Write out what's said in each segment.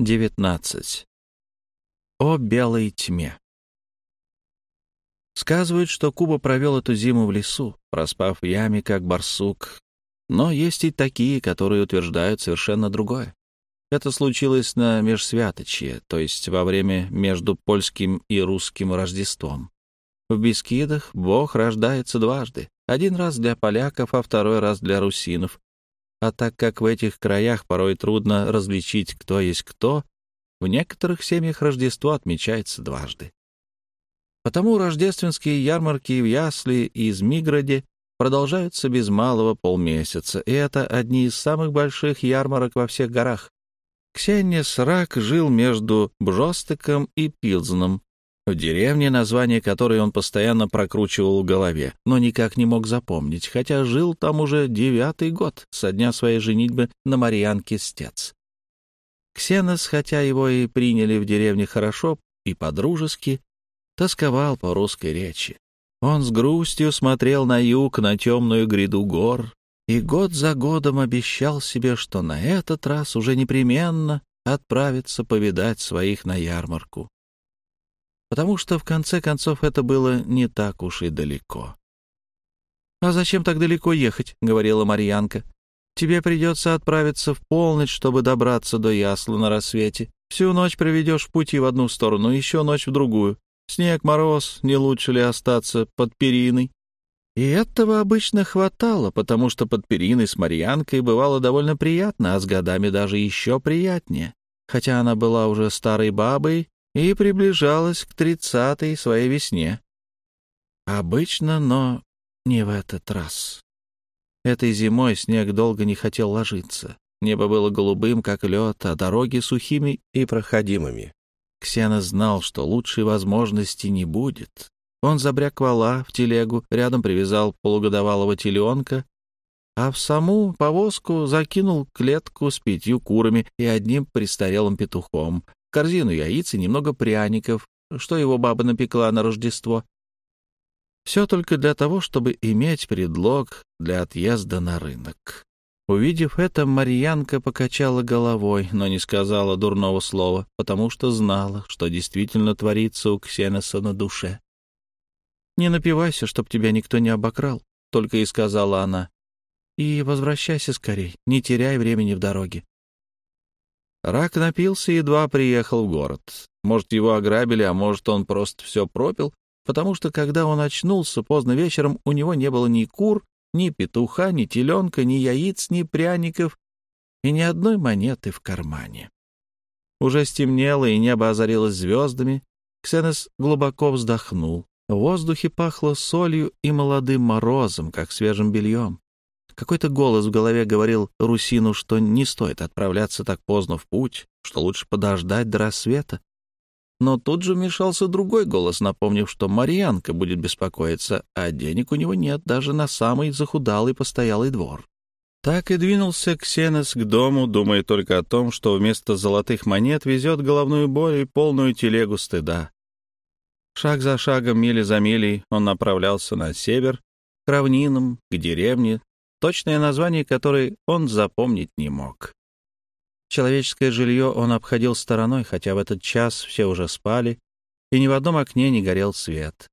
19. О белой тьме. Сказывают, что Куба провел эту зиму в лесу, проспав в яме, как барсук. Но есть и такие, которые утверждают совершенно другое. Это случилось на Межсвяточье, то есть во время между польским и русским Рождеством. В Бескидах Бог рождается дважды. Один раз для поляков, а второй раз для русинов. А так как в этих краях порой трудно различить, кто есть кто, в некоторых семьях Рождество отмечается дважды. Потому рождественские ярмарки в Ясли и Змиграде продолжаются без малого полмесяца, и это одни из самых больших ярмарок во всех горах. Ксения Срак жил между Бжостыком и Пилзном, в деревне, название которой он постоянно прокручивал в голове, но никак не мог запомнить, хотя жил там уже девятый год со дня своей женитьбы на Марьянке Стец. Ксенос, хотя его и приняли в деревне хорошо и по-дружески, тосковал по русской речи. Он с грустью смотрел на юг, на темную гряду гор, и год за годом обещал себе, что на этот раз уже непременно отправится повидать своих на ярмарку. Потому что, в конце концов, это было не так уж и далеко. «А зачем так далеко ехать?» — говорила Марьянка. «Тебе придется отправиться в полночь, чтобы добраться до Ясла на рассвете. Всю ночь проведешь в пути в одну сторону, еще ночь в другую. Снег, мороз, не лучше ли остаться под периной?» И этого обычно хватало, потому что под периной с Марьянкой бывало довольно приятно, а с годами даже еще приятнее. Хотя она была уже старой бабой и приближалась к тридцатой своей весне. Обычно, но не в этот раз. Этой зимой снег долго не хотел ложиться. Небо было голубым, как лед, а дороги сухими и проходимыми. Ксена знал, что лучшей возможности не будет. Он забряк вала в телегу, рядом привязал полугодовалого теленка, а в саму повозку закинул клетку с пятью курами и одним престарелым петухом, корзину яиц и немного пряников, что его баба напекла на Рождество. Все только для того, чтобы иметь предлог для отъезда на рынок. Увидев это, Марьянка покачала головой, но не сказала дурного слова, потому что знала, что действительно творится у Ксеноса на душе. «Не напивайся, чтоб тебя никто не обокрал», — только и сказала она. «И возвращайся скорей, не теряй времени в дороге». Рак напился и едва приехал в город. Может, его ограбили, а может, он просто все пропил, потому что, когда он очнулся поздно вечером, у него не было ни кур, ни петуха, ни теленка, ни яиц, ни пряников и ни одной монеты в кармане. Уже стемнело, и небо озарилось звездами. Ксенес глубоко вздохнул. В воздухе пахло солью и молодым морозом, как свежим бельем. Какой-то голос в голове говорил Русину, что не стоит отправляться так поздно в путь, что лучше подождать до рассвета. Но тут же вмешался другой голос, напомнив, что Марьянка будет беспокоиться, а денег у него нет даже на самый захудалый постоялый двор. Так и двинулся Ксенос к дому, думая только о том, что вместо золотых монет везет головную боль и полную телегу стыда. Шаг за шагом, мили за милей, он направлялся на север, к равнинам, к деревне, точное название которой он запомнить не мог. Человеческое жилье он обходил стороной, хотя в этот час все уже спали, и ни в одном окне не горел свет.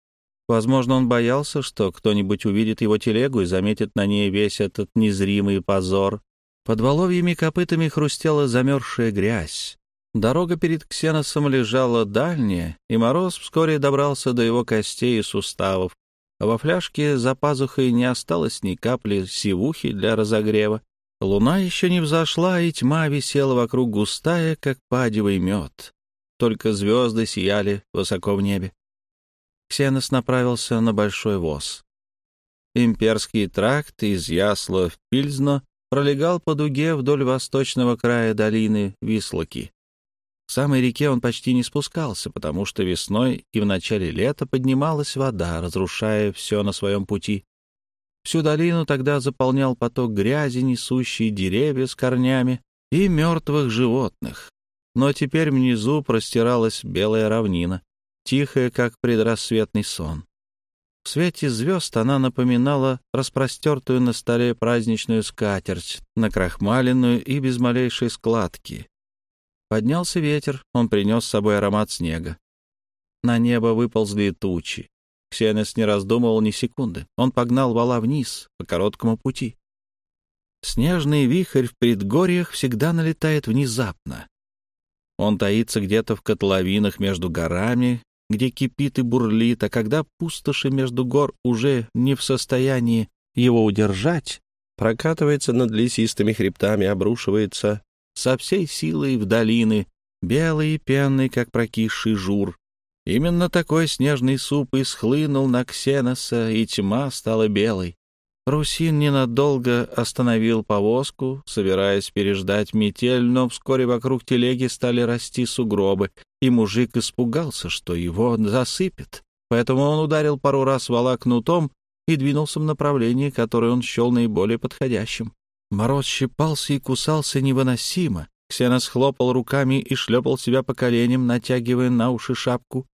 Возможно, он боялся, что кто-нибудь увидит его телегу и заметит на ней весь этот незримый позор. Под воловьими копытами хрустела замерзшая грязь. Дорога перед Ксеносом лежала дальняя, и мороз вскоре добрался до его костей и суставов. Во фляжке за пазухой не осталось ни капли сивухи для разогрева. Луна еще не взошла, и тьма висела вокруг густая, как падевый мед. Только звезды сияли высоко в небе. Ксенос направился на большой воз. Имперский тракт из Ясла в Пильзно пролегал по дуге вдоль восточного края долины Вислоки. К самой реке он почти не спускался, потому что весной и в начале лета поднималась вода, разрушая все на своем пути. Всю долину тогда заполнял поток грязи, несущий деревья с корнями и мертвых животных. Но теперь внизу простиралась белая равнина, тихая, как предрассветный сон. В свете звезд она напоминала распростертую на столе праздничную скатерть, накрахмаленную и без малейшей складки. Поднялся ветер, он принес с собой аромат снега. На небо выползли тучи. Ксенес не раздумывал ни секунды. Он погнал вала вниз, по короткому пути. Снежный вихрь в предгорьях всегда налетает внезапно. Он таится где-то в котловинах между горами, где кипит и бурлит, а когда пустоши между гор уже не в состоянии его удержать, прокатывается над лесистыми хребтами, обрушивается со всей силой в долины, белый и пенный, как прокисший жур. Именно такой снежный суп и схлынул на Ксеноса, и тьма стала белой. Русин ненадолго остановил повозку, собираясь переждать метель, но вскоре вокруг телеги стали расти сугробы, и мужик испугался, что его засыпет. Поэтому он ударил пару раз вала кнутом и двинулся в направлении, которое он счел наиболее подходящим. Мороз щипался и кусался невыносимо. Ксенос хлопал руками и шлепал себя по коленям, натягивая на уши шапку.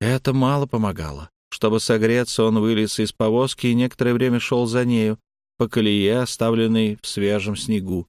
Это мало помогало. Чтобы согреться, он вылез из повозки и некоторое время шел за нею, по колее, оставленной в свежем снегу.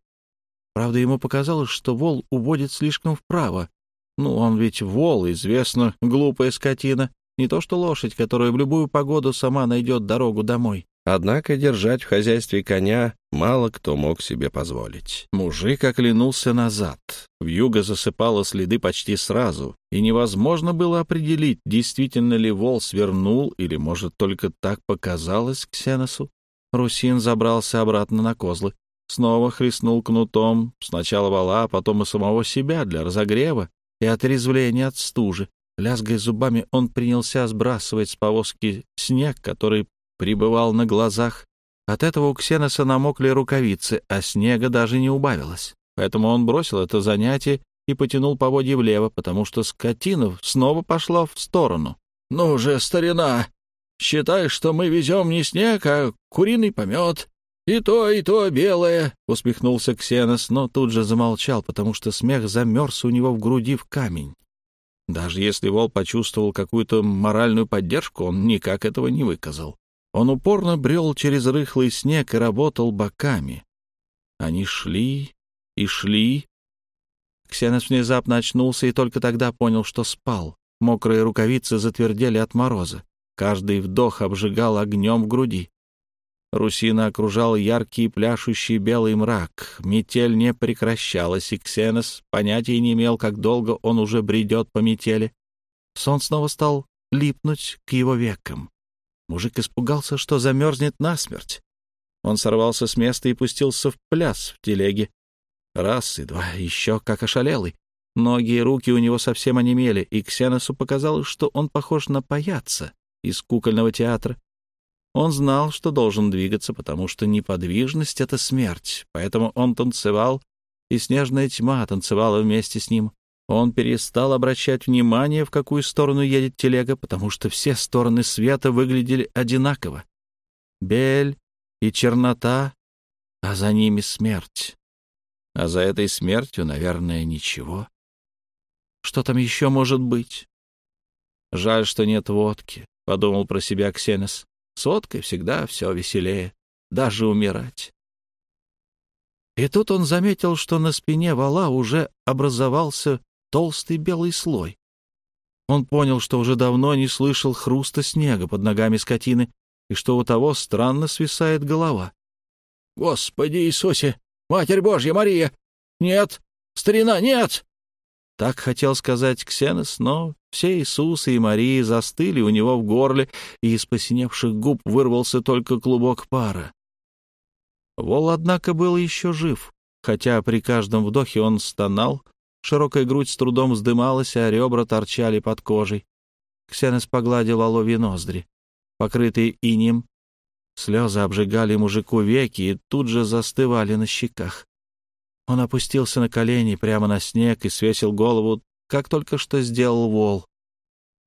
Правда, ему показалось, что вол уводит слишком вправо. Ну, он ведь вол, известно, глупая скотина. Не то что лошадь, которая в любую погоду сама найдет дорогу домой. Однако держать в хозяйстве коня мало кто мог себе позволить. Мужик оглянулся назад. В юго засыпало следы почти сразу, и невозможно было определить, действительно ли вол свернул или, может, только так показалось Ксеносу. Русин забрался обратно на козлы, снова хлестнул кнутом, сначала вала, а потом и самого себя для разогрева и отрезвления от стужи. Лязгая зубами, он принялся сбрасывать с повозки снег, который прибывал на глазах. От этого у Ксеноса намокли рукавицы, а снега даже не убавилось. Поэтому он бросил это занятие и потянул поводья влево, потому что скотина снова пошла в сторону. «Ну же, старина, считай, что мы везем не снег, а куриный помет. И то, и то белое», — усмехнулся Ксенос, но тут же замолчал, потому что смех замерз у него в груди в камень. Даже если Вол почувствовал какую-то моральную поддержку, он никак этого не выказал. Он упорно брел через рыхлый снег и работал боками. Они шли и шли. Ксенос внезапно очнулся и только тогда понял, что спал. Мокрые рукавицы затвердели от мороза. Каждый вдох обжигал огнем в груди. Русина окружал яркий пляшущий белый мрак. Метель не прекращалась, и Ксенос понятия не имел, как долго он уже бредет по метели. Сон снова стал липнуть к его векам. Мужик испугался, что замерзнет насмерть. Он сорвался с места и пустился в пляс в телеге. Раз и два, еще как ошалелый. Ноги и руки у него совсем онемели, и Ксеносу показалось, что он похож на паяца из кукольного театра. Он знал, что должен двигаться, потому что неподвижность — это смерть, поэтому он танцевал, и снежная тьма танцевала вместе с ним. Он перестал обращать внимание, в какую сторону едет телега, потому что все стороны света выглядели одинаково. Бель и чернота, а за ними смерть. А за этой смертью, наверное, ничего. Что там еще может быть? Жаль, что нет водки, — подумал про себя Ксенос. С водкой всегда все веселее, даже умирать. И тут он заметил, что на спине вала уже образовался толстый белый слой. Он понял, что уже давно не слышал хруста снега под ногами скотины и что у того странно свисает голова. «Господи Иисусе! Матерь Божья, Мария! Нет! Старина, нет!» Так хотел сказать Ксенос, но все Иисусы и Марии застыли у него в горле, и из посиневших губ вырвался только клубок пара. Вол, однако, был еще жив, хотя при каждом вдохе он стонал, широкая грудь с трудом вздымалась, а ребра торчали под кожей. Ксенос погладил оловьи ноздри, покрытые инем. Слезы обжигали мужику веки и тут же застывали на щеках. Он опустился на колени прямо на снег и свесил голову, как только что сделал вол.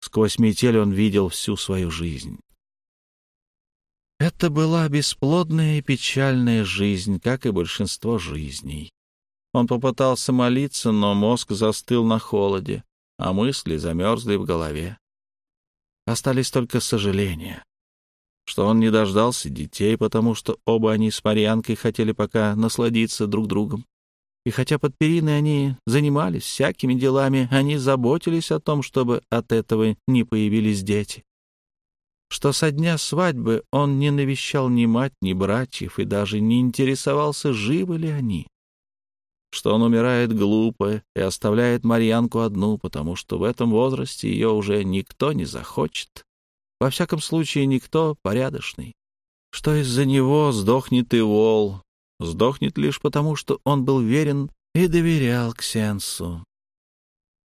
Сквозь метель он видел всю свою жизнь. Это была бесплодная и печальная жизнь, как и большинство жизней. Он попытался молиться, но мозг застыл на холоде, а мысли замерзли в голове. Остались только сожаления, что он не дождался детей, потому что оба они с Марьянкой хотели пока насладиться друг другом. И хотя под периной они занимались всякими делами, они заботились о том, чтобы от этого не появились дети. Что со дня свадьбы он не навещал ни мать, ни братьев и даже не интересовался, живы ли они. Что он умирает глупо и оставляет Марьянку одну, потому что в этом возрасте ее уже никто не захочет. Во всяком случае, никто порядочный. Что из-за него сдохнет и вол, сдохнет лишь потому, что он был верен и доверял Ксенсу.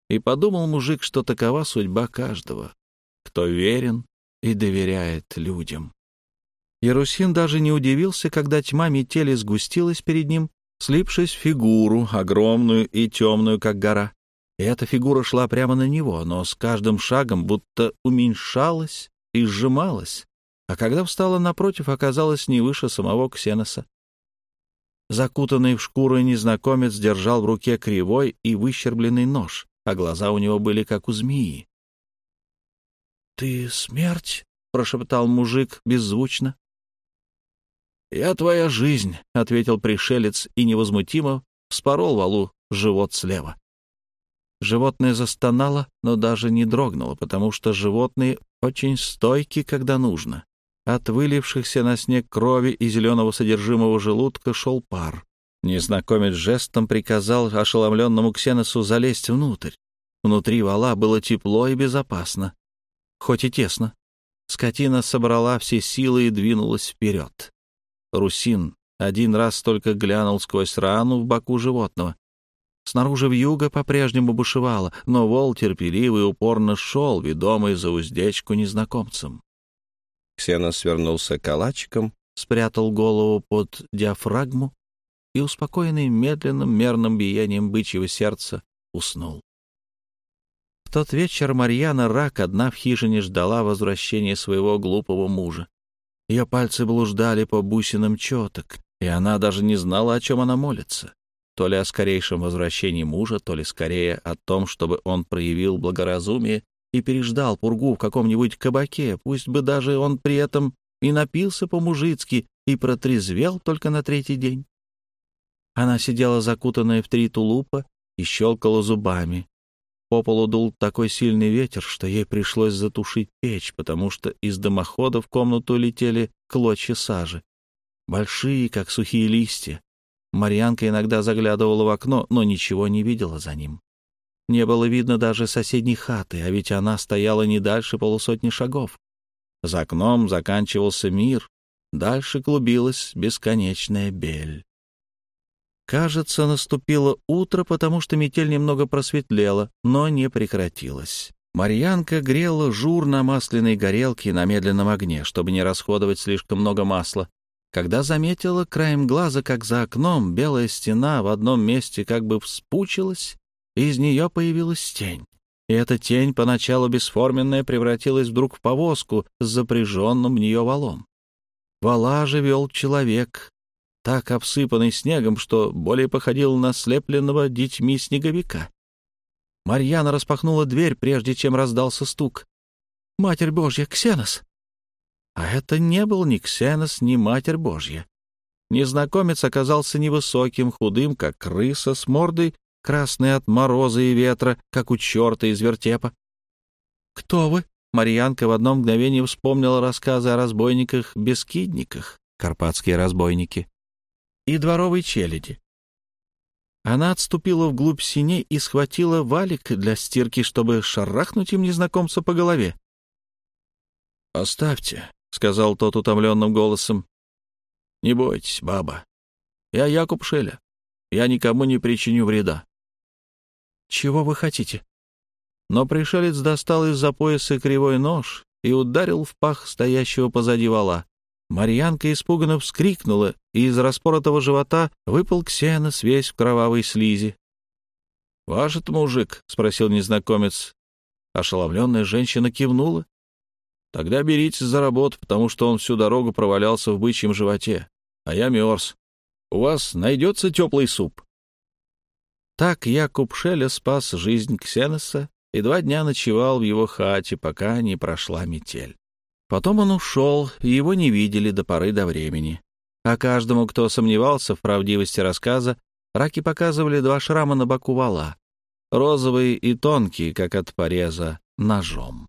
И подумал мужик, что такова судьба каждого, кто верен и доверяет людям. Ярусин даже не удивился, когда тьма метели сгустилась перед ним, слипшись в фигуру, огромную и темную, как гора. И эта фигура шла прямо на него, но с каждым шагом будто уменьшалась и сжималась, а когда встала напротив, оказалась не выше самого Ксеноса. Закутанный в шкуру незнакомец держал в руке кривой и выщербленный нож, а глаза у него были как у змеи. «Ты смерть?» — прошептал мужик беззвучно. «Я твоя жизнь», — ответил пришелец и невозмутимо вспорол валу живот слева. Животное застонало, но даже не дрогнуло, потому что животные очень стойки, когда нужно. От вылившихся на снег крови и зеленого содержимого желудка шел пар. Незнакомец жестом приказал ошеломленному Ксеносу залезть внутрь. Внутри вала было тепло и безопасно, хоть и тесно. Скотина собрала все силы и двинулась вперед. Русин один раз только глянул сквозь рану в боку животного. Снаружи вьюга по-прежнему бушевала, но вол терпеливый упорно шел, ведомый за уздечку незнакомцем. Ксенос свернулся калачиком, спрятал голову под диафрагму и, успокоенный медленным мерным биением бычьего сердца, уснул. В тот вечер Марьяна Рак одна в хижине ждала возвращения своего глупого мужа. Ее пальцы блуждали по бусинам четок, и она даже не знала, о чем она молится. То ли о скорейшем возвращении мужа, то ли скорее о том, чтобы он проявил благоразумие и переждал пургу в каком-нибудь кабаке, пусть бы даже он при этом и напился по-мужицки и протрезвел только на третий день. Она сидела закутанная в три тулупа и щелкала зубами. По полу дул такой сильный ветер, что ей пришлось затушить печь, потому что из дымохода в комнату летели клочья сажи. Большие, как сухие листья. Марьянка иногда заглядывала в окно, но ничего не видела за ним. Не было видно даже соседней хаты, а ведь она стояла не дальше полусотни шагов. За окном заканчивался мир, дальше клубилась бесконечная бель. Кажется, наступило утро, потому что метель немного просветлела, но не прекратилась. Марьянка грела жур на масляной горелке на медленном огне, чтобы не расходовать слишком много масла. Когда заметила краем глаза, как за окном белая стена в одном месте как бы вспучилась, из нее появилась тень. И эта тень, поначалу бесформенная, превратилась вдруг в повозку с запряженным в нее валом. Вала же вел человек, так обсыпанный снегом, что более походил на слепленного детьми снеговика. Марьяна распахнула дверь, прежде чем раздался стук. «Матерь Божья, Ксенос!» А это не был ни Ксенос, ни Матерь Божья. Незнакомец оказался невысоким, худым, как крыса, с мордой красные от мороза и ветра, как у черта из вертепа. «Кто вы?» — Марьянка в одно мгновение вспомнила рассказы о разбойниках-бескидниках, карпатские разбойники, и дворовой челяди. Она отступила вглубь синей и схватила валик для стирки, чтобы шарахнуть им незнакомца по голове. «Оставьте», — сказал тот утомленным голосом. «Не бойтесь, баба. Я Якуб Шеля. Я никому не причиню вреда. Чего вы хотите?» Но пришелец достал из-за пояса кривой нож и ударил в пах стоящего позади вала. Марьянка испуганно вскрикнула, и из распоротого живота выпал Ксенос весь в кровавой слизи. «Ваш это мужик?» — спросил незнакомец. Ошеломленная женщина кивнула. «Тогда берите за работу, потому что он всю дорогу провалялся в бычьем животе, а я мерз. У вас найдется теплый суп?» Так Якуб Шеля спас жизнь Ксеноса и два дня ночевал в его хате, пока не прошла метель. Потом он ушел, и его не видели до поры до времени. А каждому, кто сомневался в правдивости рассказа, Раки показывали два шрама на боку вала, розовый и тонкий, как от пореза, ножом.